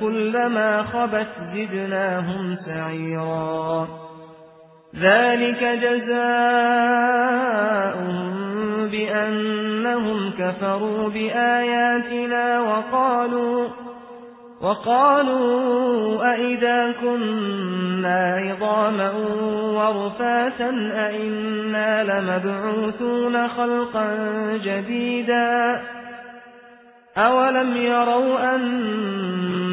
كلما خبت زدناهم سعيرا ذلك جزاؤهم بأنهم كفروا بآياتنا وقالوا وقالوا أئذا كنا عظاما ورفاتا أئنا لمبعوثون خلقا جديدا أولم يروا أن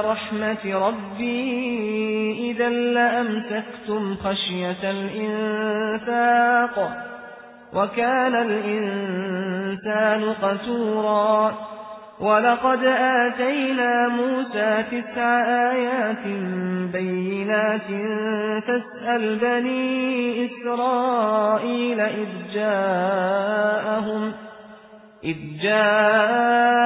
رحمة ربي إذا لأمسكتم خشية الإنفاق وكان الإنسان قتورا ولقد آتينا موسى تسع آيات بينات فاسأل بني إسرائيل إذ جاءهم إذ جاءهم